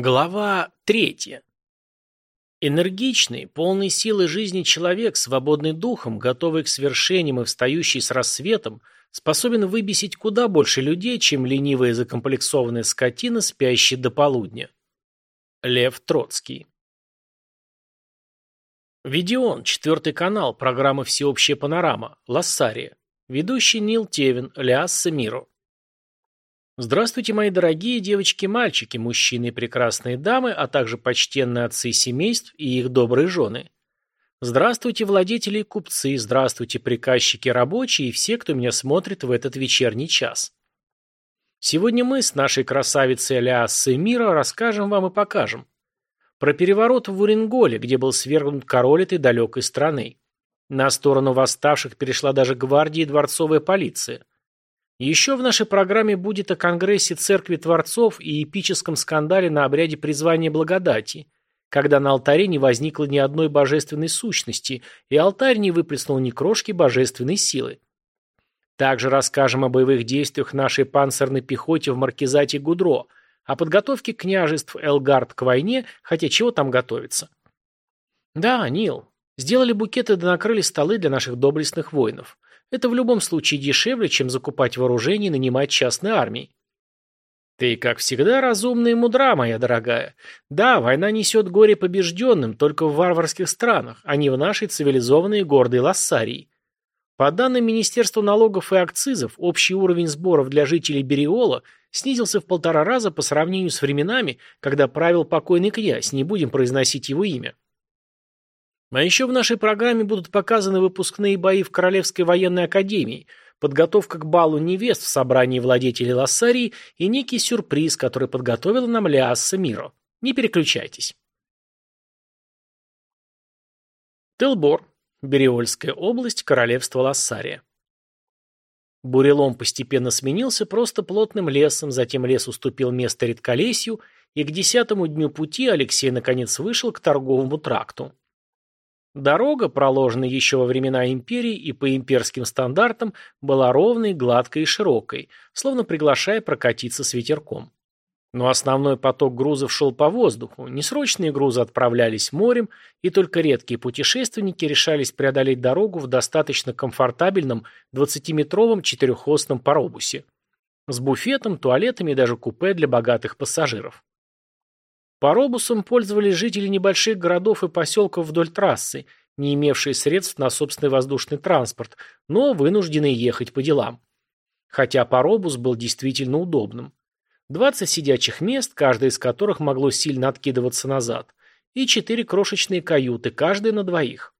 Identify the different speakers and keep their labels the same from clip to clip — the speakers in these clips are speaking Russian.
Speaker 1: Глава третья. Энергичный, полный силы жизни человек, свободный духом, готовый к свершениям и встающий с рассветом, способен выбесить куда больше людей, чем ленивая закомплексованная скотина, спящая до полудня. Лев Троцкий. Видеон, четвертый канал, программа «Всеобщая панорама», Лассария. Ведущий Нил Тевин, Лиасса Миро. Здравствуйте, мои дорогие девочки мальчики, мужчины и прекрасные дамы, а также почтенные отцы семейств и их добрые жены. Здравствуйте, владетели и купцы, здравствуйте, приказчики рабочие и все, кто меня смотрит в этот вечерний час. Сегодня мы с нашей красавицей Алиассой Мира расскажем вам и покажем. Про переворот в Уренголе, где был свергнут король этой далекой страны. На сторону восставших перешла даже гвардия и дворцовая полиция. Еще в нашей программе будет о Конгрессе Церкви Творцов и эпическом скандале на обряде призвания благодати, когда на алтаре не возникло ни одной божественной сущности, и алтарь не выплеснул ни крошки божественной силы. Также расскажем о боевых действиях нашей панцирной пехоте в Маркизате Гудро, о подготовке княжеств Элгард к войне, хотя чего там готовится. Да, Нил, сделали букеты да накрыли столы для наших доблестных воинов. Это в любом случае дешевле, чем закупать вооружение и нанимать частные армии. Ты, как всегда, разумна и мудра, моя дорогая. Да, война несет горе побежденным только в варварских странах, а не в нашей цивилизованной и гордой Лассарии. По данным Министерства налогов и акцизов, общий уровень сборов для жителей Бериола снизился в полтора раза по сравнению с временами, когда правил покойный князь, не будем произносить его имя. А еще в нашей программе будут показаны выпускные бои в Королевской военной академии, подготовка к балу невест в собрании владетелей Лассарии и некий сюрприз, который подготовила нам Лиасса Миро. Не переключайтесь. Телбор. Бериольская область, королевство Лассария. Бурелом постепенно сменился просто плотным лесом, затем лес уступил место редколесью, и к десятому дню пути Алексей наконец вышел к торговому тракту. Дорога, проложенная еще во времена империи и по имперским стандартам, была ровной, гладкой и широкой, словно приглашая прокатиться с ветерком. Но основной поток грузов шел по воздуху, несрочные грузы отправлялись морем, и только редкие путешественники решались преодолеть дорогу в достаточно комфортабельном 20-метровом четырехосном паробусе. С буфетом, туалетами и даже купе для богатых пассажиров. Паробусом пользовались жители небольших городов и поселков вдоль трассы, не имевшие средств на собственный воздушный транспорт, но вынужденные ехать по делам. Хотя паробус был действительно удобным. 20 сидячих мест, каждое из которых могло сильно откидываться назад, и четыре крошечные каюты, каждая на двоих.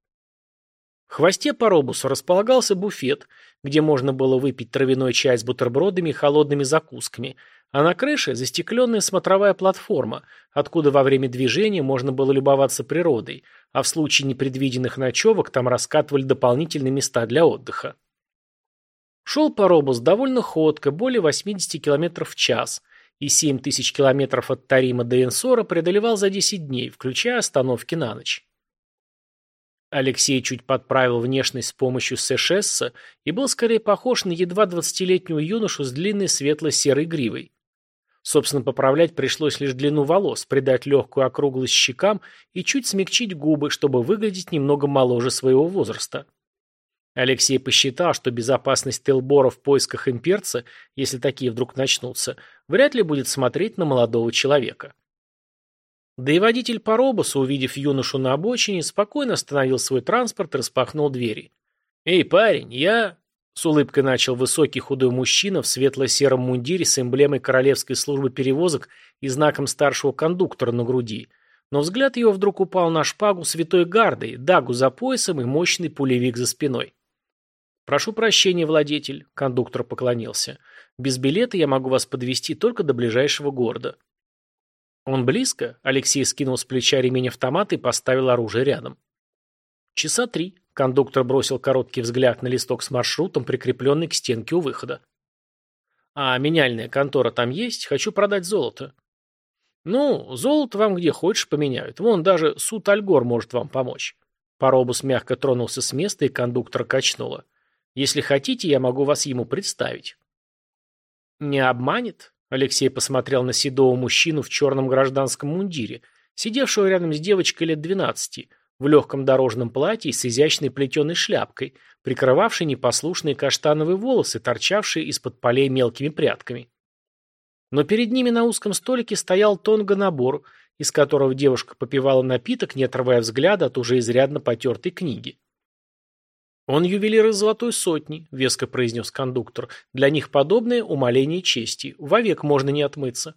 Speaker 1: В хвосте паробуса располагался буфет, где можно было выпить травяной чай с бутербродами и холодными закусками, а на крыше застекленная смотровая платформа, откуда во время движения можно было любоваться природой, а в случае непредвиденных ночевок там раскатывали дополнительные места для отдыха. Шел паробус довольно ходко, более 80 км в час, и 7 тысяч километров от Тарима до Энсора преодолевал за 10 дней, включая остановки на ночь. Алексей чуть подправил внешность с помощью сэшесса и был скорее похож на едва двадцатилетнего юношу с длинной светло-серой гривой. Собственно, поправлять пришлось лишь длину волос, придать легкую округлость щекам и чуть смягчить губы, чтобы выглядеть немного моложе своего возраста. Алексей посчитал, что безопасность Телбора в поисках имперца, если такие вдруг начнутся, вряд ли будет смотреть на молодого человека. Да и водитель паробуса, увидев юношу на обочине, спокойно остановил свой транспорт и распахнул двери. «Эй, парень, я...» С улыбкой начал высокий худой мужчина в светло-сером мундире с эмблемой Королевской службы перевозок и знаком старшего кондуктора на груди. Но взгляд его вдруг упал на шпагу святой гардой, дагу за поясом и мощный пулевик за спиной. «Прошу прощения, владетель», — кондуктор поклонился. «Без билета я могу вас подвести только до ближайшего города». «Он близко?» Алексей скинул с плеча ремень автомата и поставил оружие рядом. «Часа три». Кондуктор бросил короткий взгляд на листок с маршрутом, прикрепленный к стенке у выхода. «А меняльная контора там есть? Хочу продать золото». «Ну, золото вам где хочешь поменяют. Вон даже суд Альгор может вам помочь». Паробус мягко тронулся с места, и кондуктор качнуло. «Если хотите, я могу вас ему представить». «Не обманет?» Алексей посмотрел на седого мужчину в черном гражданском мундире, сидевшего рядом с девочкой лет двенадцати, в легком дорожном платье с изящной плетеной шляпкой, прикрывавшей непослушные каштановые волосы, торчавшие из-под полей мелкими прядками. Но перед ними на узком столике стоял тонго-набор, из которого девушка попивала напиток, не отрывая взгляда от уже изрядно потертой книги. «Он ювелир из золотой сотни», — веско произнес кондуктор. «Для них подобное умоление чести. Вовек можно не отмыться».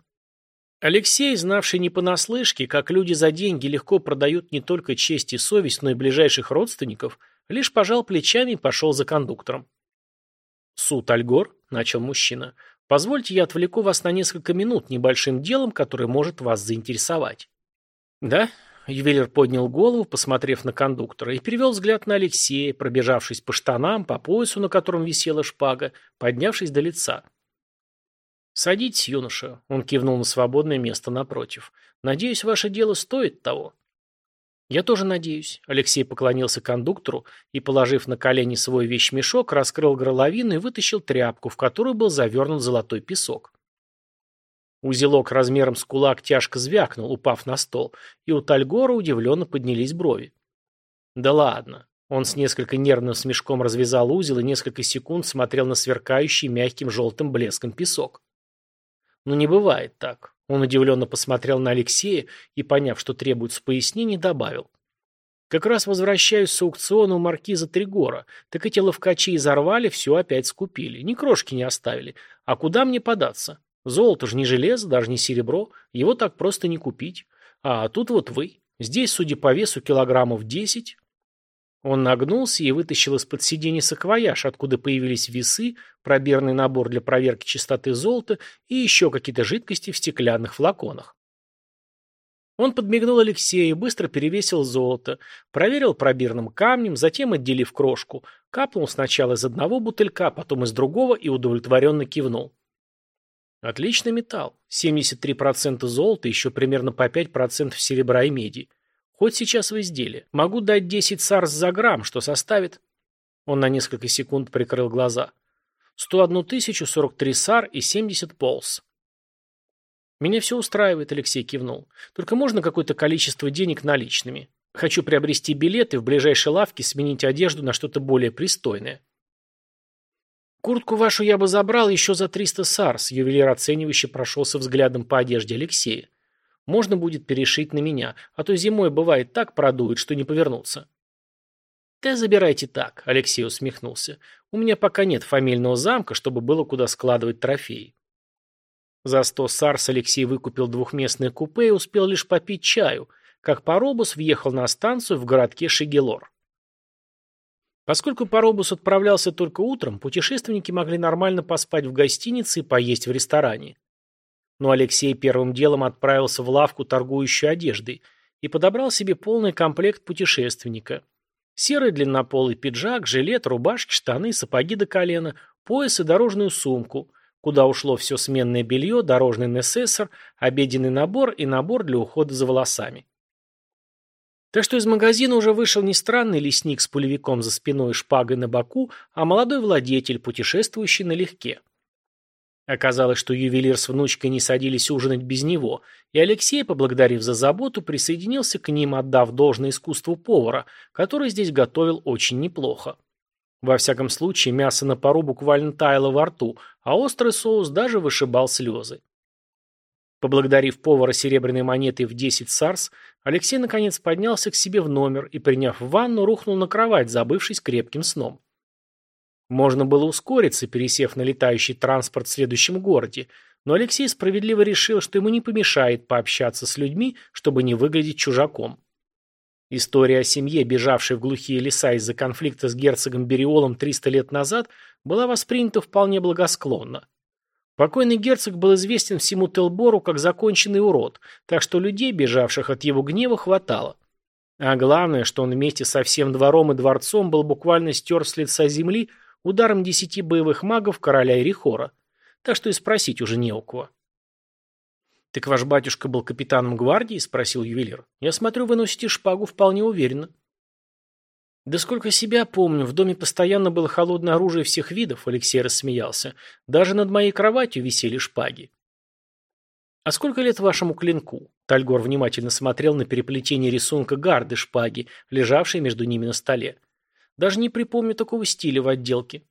Speaker 1: Алексей, знавший не понаслышке, как люди за деньги легко продают не только честь и совесть, но и ближайших родственников, лишь пожал плечами и пошел за кондуктором. «Суд Альгор», — начал мужчина, — «позвольте я отвлеку вас на несколько минут небольшим делом, которое может вас заинтересовать». «Да, Ювелир поднял голову, посмотрев на кондуктора, и перевел взгляд на Алексея, пробежавшись по штанам, по поясу, на котором висела шпага, поднявшись до лица. «Садитесь, юноша», — он кивнул на свободное место напротив. «Надеюсь, ваше дело стоит того». «Я тоже надеюсь», — Алексей поклонился кондуктору и, положив на колени свой вещмешок, раскрыл горловину и вытащил тряпку, в которую был завернут золотой песок. Узелок размером с кулак тяжко звякнул, упав на стол, и у Тальгора удивленно поднялись брови. «Да ладно». Он с несколько нервным смешком развязал узел и несколько секунд смотрел на сверкающий мягким желтым блеском песок. «Ну не бывает так». Он удивленно посмотрел на Алексея и, поняв, что требуется пояснений, добавил. «Как раз возвращаюсь с аукциона у маркиза Тригора. Так эти ловкачи изорвали, все опять скупили. Ни крошки не оставили. А куда мне податься? Золото же не железо, даже не серебро, его так просто не купить. А тут вот вы. Здесь, судя по весу, килограммов десять. Он нагнулся и вытащил из-под сиденья саквояж, откуда появились весы, пробирный набор для проверки чистоты золота и еще какие-то жидкости в стеклянных флаконах. Он подмигнул Алексею, и быстро перевесил золото, проверил пробирным камнем, затем, отделив крошку, капнул сначала из одного бутылька, потом из другого и удовлетворенно кивнул. Отличный металл. 73% золота, еще примерно по 5% серебра и меди. Хоть сейчас в изделии. Могу дать 10 сарс за грамм, что составит... Он на несколько секунд прикрыл глаза. 101 тысячу 43 сар и 70 полс. Меня все устраивает, Алексей кивнул. Только можно какое-то количество денег наличными. Хочу приобрести билеты в ближайшей лавке сменить одежду на что-то более пристойное. «Куртку вашу я бы забрал еще за триста сарс», ювелир оценивающе прошелся взглядом по одежде Алексея. «Можно будет перешить на меня, а то зимой бывает так продует, что не повернуться». «Да забирайте так», — Алексей усмехнулся. «У меня пока нет фамильного замка, чтобы было куда складывать трофеи». За сто сарс Алексей выкупил двухместное купе и успел лишь попить чаю, как паробус въехал на станцию в городке Шигелор. Поскольку Паробус отправлялся только утром, путешественники могли нормально поспать в гостинице и поесть в ресторане. Но Алексей первым делом отправился в лавку, торгующую одеждой, и подобрал себе полный комплект путешественника. Серый длиннополый пиджак, жилет, рубашки, штаны, сапоги до колена, пояс и дорожную сумку, куда ушло все сменное белье, дорожный несессор, обеденный набор и набор для ухода за волосами. Так что из магазина уже вышел не странный лесник с пулевиком за спиной и шпагой на боку, а молодой владетель, путешествующий налегке. Оказалось, что ювелир с внучкой не садились ужинать без него, и Алексей, поблагодарив за заботу, присоединился к ним, отдав должное искусству повара, который здесь готовил очень неплохо. Во всяком случае, мясо на пару буквально таяло во рту, а острый соус даже вышибал слезы. Поблагодарив повара серебряной монетой в 10 сарс, Алексей наконец поднялся к себе в номер и, приняв ванну, рухнул на кровать, забывшись крепким сном. Можно было ускориться, пересев на летающий транспорт в следующем городе, но Алексей справедливо решил, что ему не помешает пообщаться с людьми, чтобы не выглядеть чужаком. История о семье, бежавшей в глухие леса из-за конфликта с герцогом Бериолом 300 лет назад, была воспринята вполне благосклонно. Покойный герцог был известен всему Телбору как законченный урод, так что людей, бежавших от его гнева, хватало. А главное, что он вместе со всем двором и дворцом был буквально стер с лица земли ударом десяти боевых магов короля Ирихора. Так что и спросить уже не у кого. «Так ваш батюшка был капитаном гвардии?» – спросил ювелир. «Я смотрю, вы носите шпагу вполне уверенно». «Да сколько себя помню, в доме постоянно было холодное оружие всех видов», — Алексей рассмеялся. «Даже над моей кроватью висели шпаги». «А сколько лет вашему клинку?» Тальгор внимательно смотрел на переплетение рисунка гарды шпаги, лежавшей между ними на столе. «Даже не припомню такого стиля в отделке».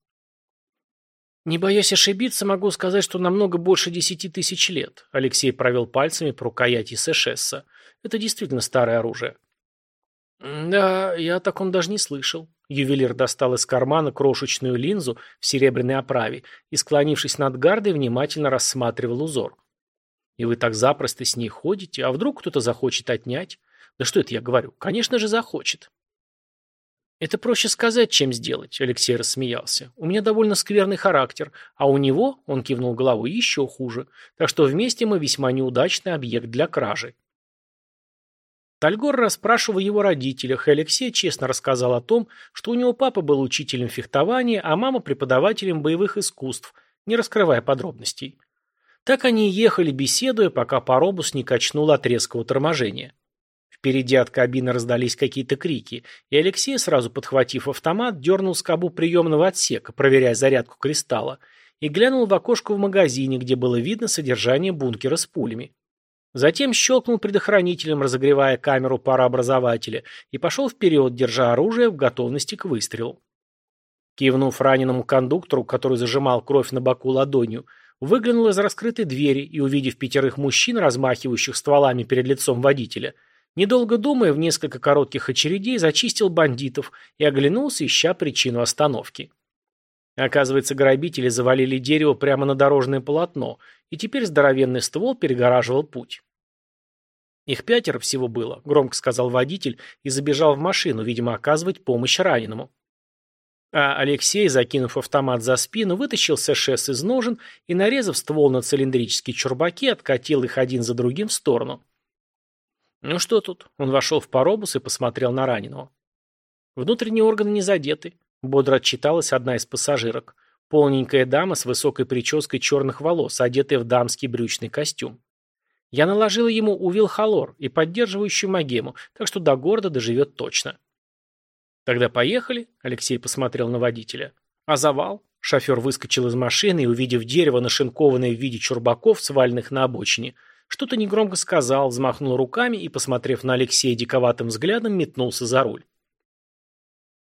Speaker 1: «Не боясь ошибиться, могу сказать, что намного больше десяти тысяч лет», Алексей провел пальцами по рукояти Сэшесса. «Это действительно старое оружие». «Да, я о таком даже не слышал». Ювелир достал из кармана крошечную линзу в серебряной оправе и, склонившись над гардой, внимательно рассматривал узор. «И вы так запросто с ней ходите? А вдруг кто-то захочет отнять?» «Да что это я говорю? Конечно же захочет». «Это проще сказать, чем сделать», — Алексей рассмеялся. «У меня довольно скверный характер, а у него, — он кивнул головой, — еще хуже. Так что вместе мы весьма неудачный объект для кражи». Тальгор расспрашивал его родителях, и Алексей честно рассказал о том, что у него папа был учителем фехтования, а мама преподавателем боевых искусств, не раскрывая подробностей. Так они ехали, беседуя, пока паробус не качнул от резкого торможения. Впереди от кабины раздались какие-то крики, и Алексей, сразу подхватив автомат, дернул скобу приемного отсека, проверяя зарядку кристалла, и глянул в окошко в магазине, где было видно содержание бункера с пулями. Затем щелкнул предохранителем, разогревая камеру парообразователя, и пошел вперед, держа оружие в готовности к выстрелу. Кивнув раненому кондуктору, который зажимал кровь на боку ладонью, выглянул из раскрытой двери и, увидев пятерых мужчин, размахивающих стволами перед лицом водителя, недолго думая, в несколько коротких очередей зачистил бандитов и оглянулся, ища причину остановки. Оказывается, грабители завалили дерево прямо на дорожное полотно, и теперь здоровенный ствол перегораживал путь. «Их пятеро всего было», — громко сказал водитель и забежал в машину, видимо, оказывать помощь раненому. А Алексей, закинув автомат за спину, вытащил СШС из ножен и, нарезав ствол на цилиндрические чурбаки, откатил их один за другим в сторону. «Ну что тут?» Он вошел в паробус и посмотрел на раненого. «Внутренние органы не задеты. Бодро отчиталась одна из пассажирок. Полненькая дама с высокой прической черных волос, одетая в дамский брючный костюм. Я наложила ему увилхалор и поддерживающую магему, так что до города доживет точно. Тогда поехали, Алексей посмотрел на водителя. А завал? Шофер выскочил из машины и, увидев дерево, нашинкованное в виде чурбаков, сваленных на обочине, что-то негромко сказал, взмахнул руками и, посмотрев на Алексея диковатым взглядом, метнулся за руль.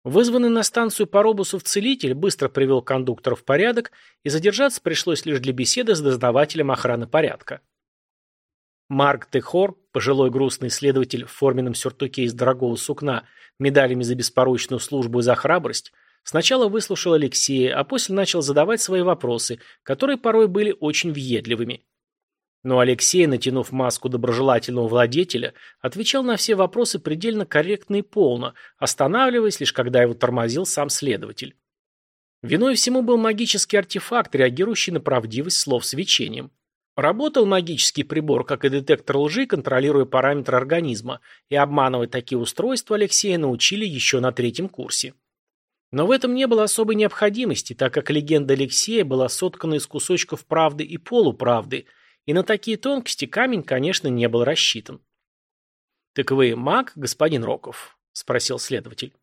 Speaker 1: Вызванный на станцию по робусов целитель быстро привел кондуктора в порядок, и задержаться пришлось лишь для беседы с дознавателем охраны порядка. Марк Техор, пожилой грустный следователь в форменном сюртуке из дорогого сукна, медалями за беспорочную службу и за храбрость, сначала выслушал Алексея, а после начал задавать свои вопросы, которые порой были очень въедливыми. Но Алексей, натянув маску доброжелательного владетеля, отвечал на все вопросы предельно корректно и полно, останавливаясь лишь когда его тормозил сам следователь. Виной всему был магический артефакт, реагирующий на правдивость слов свечением. Работал магический прибор, как и детектор лжи, контролируя параметры организма, и обманывать такие устройства Алексея научили еще на третьем курсе. Но в этом не было особой необходимости, так как легенда Алексея была соткана из кусочков правды и полуправды – и на такие тонкости камень, конечно, не был рассчитан. «Так вы маг, господин Роков?» – спросил следователь.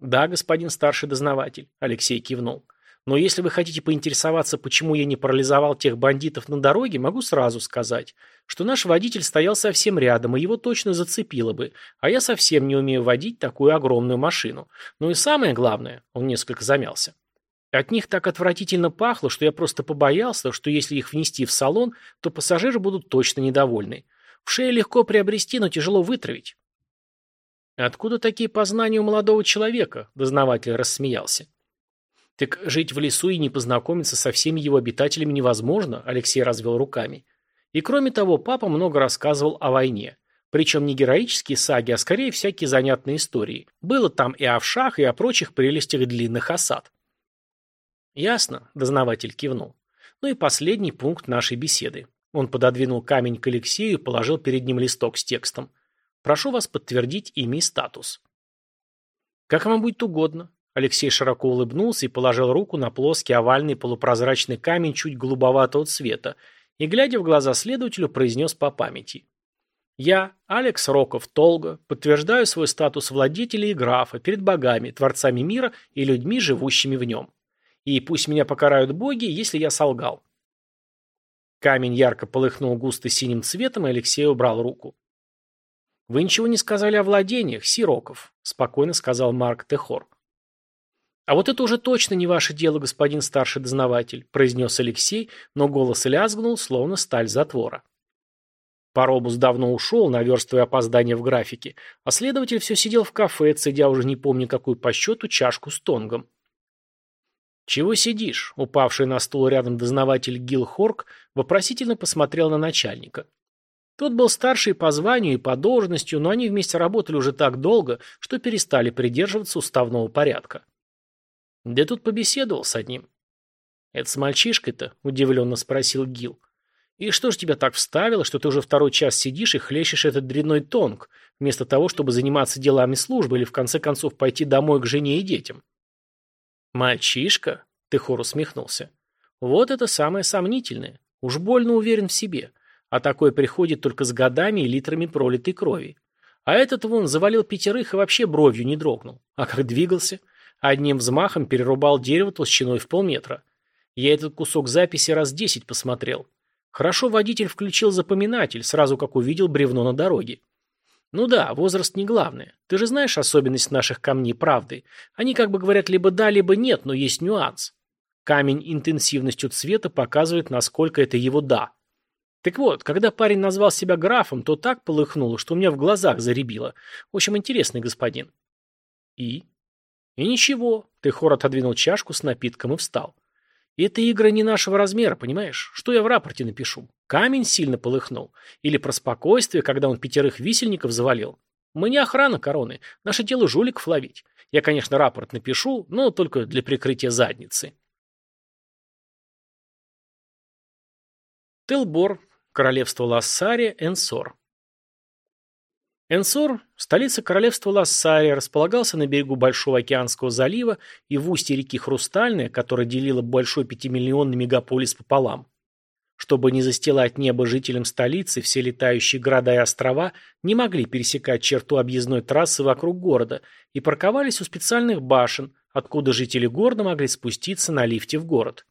Speaker 1: «Да, господин старший дознаватель», – Алексей кивнул. «Но если вы хотите поинтересоваться, почему я не парализовал тех бандитов на дороге, могу сразу сказать, что наш водитель стоял совсем рядом, и его точно зацепило бы, а я совсем не умею водить такую огромную машину. Ну и самое главное, он несколько замялся. От них так отвратительно пахло, что я просто побоялся, что если их внести в салон, то пассажиры будут точно недовольны. В шее легко приобрести, но тяжело вытравить. «Откуда такие познания у молодого человека?» – дознаватель рассмеялся. «Так жить в лесу и не познакомиться со всеми его обитателями невозможно», – Алексей развел руками. «И кроме того, папа много рассказывал о войне. Причем не героические саги, а скорее всякие занятные истории. Было там и о вшах, и о прочих прелестях длинных осад. «Ясно», – дознаватель кивнул. «Ну и последний пункт нашей беседы». Он пододвинул камень к Алексею и положил перед ним листок с текстом. «Прошу вас подтвердить имя и статус». «Как вам будет угодно». Алексей широко улыбнулся и положил руку на плоский овальный полупрозрачный камень чуть голубоватого цвета и, глядя в глаза следователю, произнес по памяти. «Я, Алекс Роков Толго, подтверждаю свой статус владетеля и графа перед богами, творцами мира и людьми, живущими в нем». И пусть меня покарают боги, если я солгал. Камень ярко полыхнул густо синим цветом, и Алексей убрал руку. «Вы ничего не сказали о владениях, Сироков», — спокойно сказал Марк Техор. «А вот это уже точно не ваше дело, господин старший дознаватель», — произнес Алексей, но голос лязгнул, словно сталь затвора. Паробус давно ушел, наверстывая опоздание в графике, а следователь все сидел в кафе, цедя уже не помню какую по счету чашку с тонгом. «Чего сидишь?» — упавший на стул рядом дознаватель Гил Хорк вопросительно посмотрел на начальника. Тот был старший по званию и по должностью, но они вместе работали уже так долго, что перестали придерживаться уставного порядка. Да тут побеседовал с одним. «Это с мальчишкой-то?» – удивленно спросил Гил. «И что ж тебя так вставило, что ты уже второй час сидишь и хлещешь этот дрянной тонг, вместо того, чтобы заниматься делами службы или в конце концов пойти домой к жене и детям?» «Мальчишка?» – Техор усмехнулся. «Вот это самое сомнительное. Уж больно уверен в себе. А такое приходит только с годами и литрами пролитой крови. А этот вон завалил пятерых и вообще бровью не дрогнул. А как двигался? Одним взмахом перерубал дерево толщиной в полметра. Я этот кусок записи раз десять посмотрел. Хорошо водитель включил запоминатель, сразу как увидел бревно на дороге. Ну да, возраст не главное. Ты же знаешь особенность наших камней правды. Они как бы говорят либо да, либо нет, но есть нюанс. Камень интенсивностью цвета показывает, насколько это его «да». Так вот, когда парень назвал себя графом, то так полыхнуло, что у меня в глазах заребило. В общем, интересный господин. И? И ничего. Ты хор отодвинул чашку с напитком и встал. Это игры не нашего размера, понимаешь? Что я в рапорте напишу? Камень сильно полыхнул. Или про спокойствие, когда он пятерых висельников завалил. Мы не охрана короны. Наше дело жуликов ловить. Я, конечно, рапорт напишу, но только для прикрытия задницы. Телбор, Королевство Лассария, Энсор. Энсор, столица королевства Лассария, располагался на берегу Большого океанского залива и в устье реки Хрустальная, которая делила большой пятимиллионный мегаполис пополам. Чтобы не застилать небо жителям столицы, все летающие города и острова не могли пересекать черту объездной трассы вокруг города и парковались у специальных башен, откуда жители города могли спуститься на лифте в город.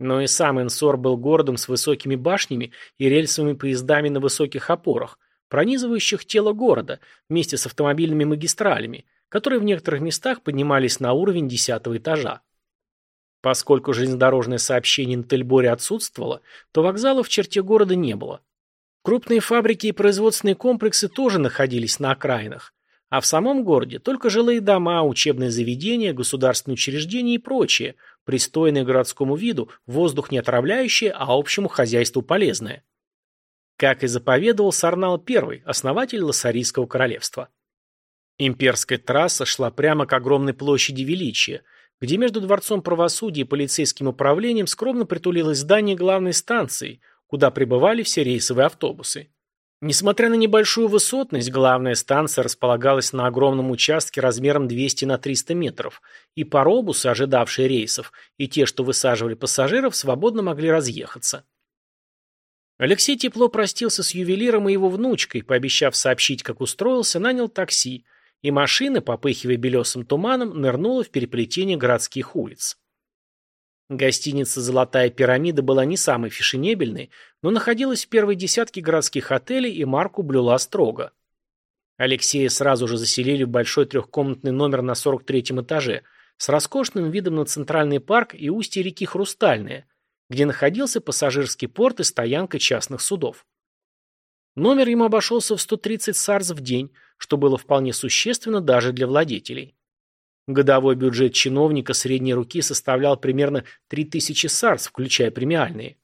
Speaker 1: Но и сам Энсор был городом с высокими башнями и рельсовыми поездами на высоких опорах, пронизывающих тело города вместе с автомобильными магистралями, которые в некоторых местах поднимались на уровень десятого этажа. Поскольку железнодорожное сообщение на Тельборе отсутствовало, то вокзалов в черте города не было. Крупные фабрики и производственные комплексы тоже находились на окраинах, а в самом городе только жилые дома, учебные заведения, государственные учреждения и прочее, пристойное городскому виду, воздух не отравляющее, а общему хозяйству полезное. Как и заповедовал Сарнал I, основатель Лассарийского королевства. Имперская трасса шла прямо к огромной площади Величия, где между Дворцом правосудия и полицейским управлением скромно притулилось здание главной станции, куда прибывали все рейсовые автобусы. Несмотря на небольшую высотность, главная станция располагалась на огромном участке размером 200 на 300 метров, и паробусы, ожидавшие рейсов, и те, что высаживали пассажиров, свободно могли разъехаться. Алексей тепло простился с ювелиром и его внучкой, пообещав сообщить, как устроился, нанял такси, и машина, попыхивая белесым туманом, нырнула в переплетение городских улиц. Гостиница «Золотая пирамида» была не самой фешенебельной, но находилась в первой десятке городских отелей и марку блюла строго. Алексея сразу же заселили в большой трехкомнатный номер на 43-м этаже с роскошным видом на центральный парк и устье реки Хрустальная, где находился пассажирский порт и стоянка частных судов. Номер ему обошелся в 130 сарз в день, что было вполне существенно даже для владетелей. Годовой бюджет чиновника средней руки составлял примерно 3000 сарс, включая премиальные.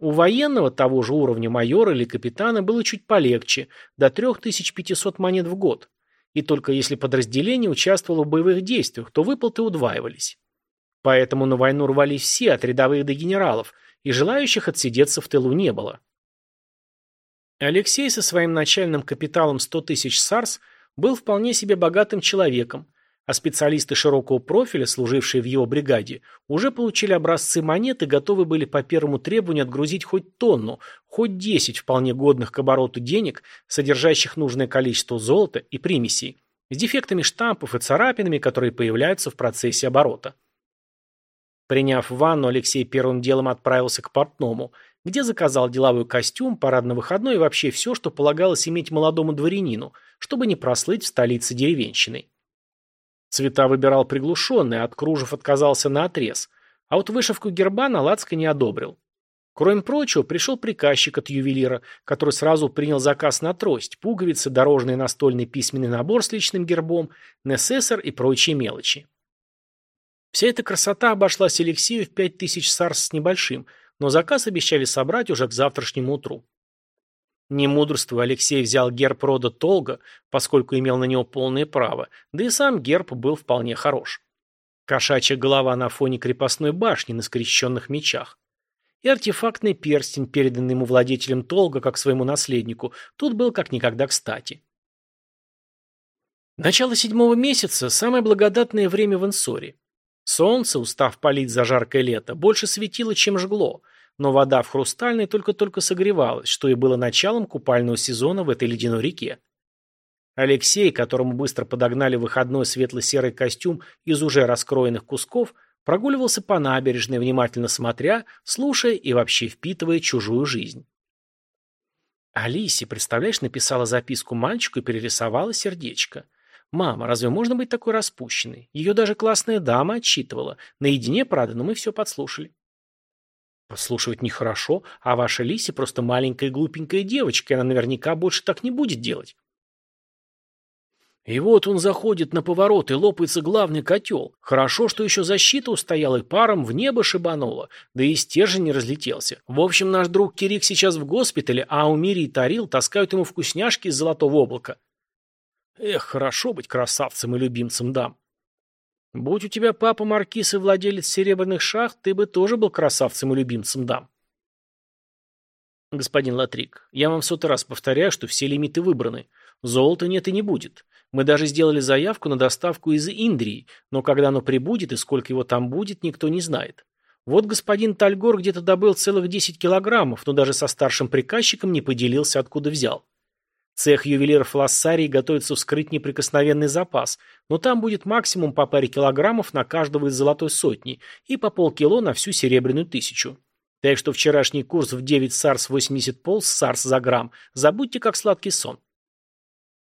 Speaker 1: У военного того же уровня майора или капитана было чуть полегче, до 3500 монет в год. И только если подразделение участвовало в боевых действиях, то выплаты удваивались. Поэтому на войну рвались все, от рядовых до генералов, и желающих отсидеться в тылу не было. Алексей со своим начальным капиталом 100 тысяч сарс был вполне себе богатым человеком, а специалисты широкого профиля, служившие в его бригаде, уже получили образцы монет и готовы были по первому требованию отгрузить хоть тонну, хоть десять вполне годных к обороту денег, содержащих нужное количество золота и примесей, с дефектами штампов и царапинами, которые появляются в процессе оборота. Приняв ванну, Алексей первым делом отправился к портному, где заказал деловой костюм, парадно-выходной и вообще все, что полагалось иметь молодому дворянину, чтобы не прослыть в столице деревенщиной. Цвета выбирал приглушенные, от кружев отказался на отрез, а вот вышивку герба на Лацко не одобрил. Кроме прочего, пришел приказчик от ювелира, который сразу принял заказ на трость, пуговицы, дорожный настольный письменный набор с личным гербом, несессор и прочие мелочи. Вся эта красота обошлась Алексею в пять тысяч сарс с небольшим, но заказ обещали собрать уже к завтрашнему утру. Не мудрствуя, Алексей взял герб рода Толга, поскольку имел на него полное право, да и сам герб был вполне хорош. Кошачья голова на фоне крепостной башни на скрещенных мечах. И артефактный перстень, переданный ему владетелем Толга как своему наследнику, тут был как никогда кстати. Начало седьмого месяца – самое благодатное время в Инсоре. Солнце, устав палить за жаркое лето, больше светило, чем жгло, но вода в хрустальной только-только согревалась, что и было началом купального сезона в этой ледяной реке. Алексей, которому быстро подогнали выходной светло-серый костюм из уже раскроенных кусков, прогуливался по набережной, внимательно смотря, слушая и вообще впитывая чужую жизнь. Алисе, представляешь, написала записку мальчику и перерисовала сердечко. «Мама, разве можно быть такой распущенной? Ее даже классная дама отчитывала. Наедине, правда, но мы все подслушали». «Подслушивать нехорошо, а ваша Лиси просто маленькая глупенькая девочка, и она наверняка больше так не будет делать». И вот он заходит на поворот, и лопается главный котел. Хорошо, что еще защита устояла, и паром в небо шибануло, да и стержень не разлетелся. В общем, наш друг Кирик сейчас в госпитале, а Умири и Тарил таскают ему вкусняшки из золотого облака. Эх, хорошо быть красавцем и любимцем дам. Будь у тебя папа маркиз и владелец серебряных шахт, ты бы тоже был красавцем и любимцем дам. Господин Латрик, я вам в сотый раз повторяю, что все лимиты выбраны. Золота нет и не будет. Мы даже сделали заявку на доставку из Индрии, но когда оно прибудет и сколько его там будет, никто не знает. Вот господин Тальгор где-то добыл целых 10 килограммов, но даже со старшим приказчиком не поделился, откуда взял. Цех ювелиров Лассарии готовится вскрыть неприкосновенный запас, но там будет максимум по паре килограммов на каждого из золотой сотни и по полкило на всю серебряную тысячу. Так что вчерашний курс в 9 сарс 80 полс сарс за грамм забудьте как сладкий сон.